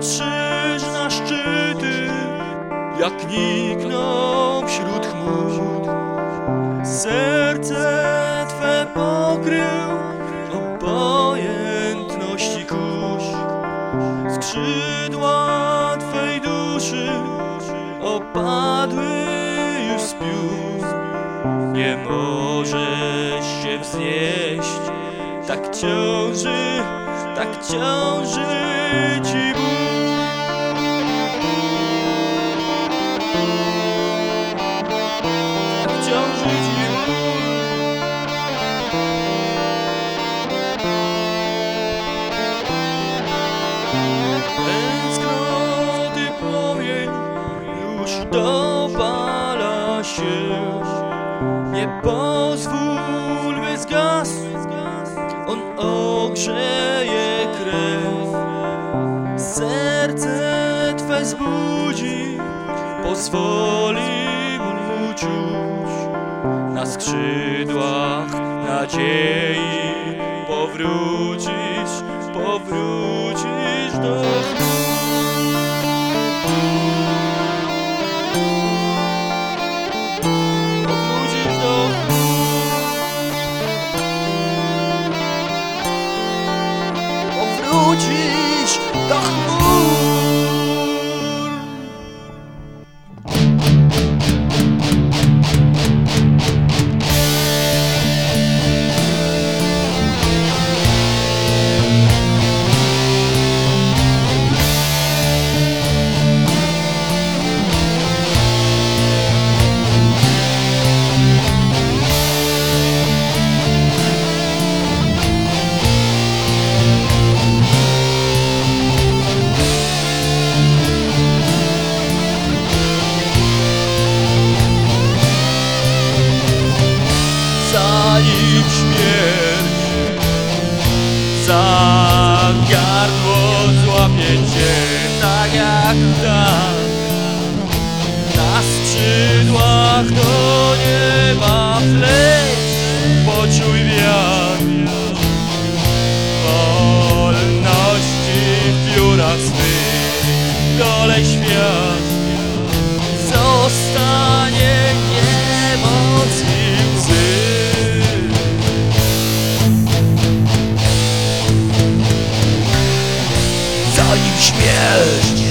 patrzysz na szczyty, jak nikną wśród chmur. Serce Twe pokrył obojętności kurz. Skrzydła Twej duszy opadły już z piór. Nie możesz się wznieść, tak ciąży, tak ciąży Ci ból. Się Nie pozwól by zgasł. On ogrzeje krew. Serce Twe zbudzi. Pozwoli mu czuć. Na skrzydłach nadziei Powrócisz, powrócisz do Powrócisz śmierć. Za gardło złapie cię tak jak tak na skrzydłach do nieba wleć poczuj Zanim śmierć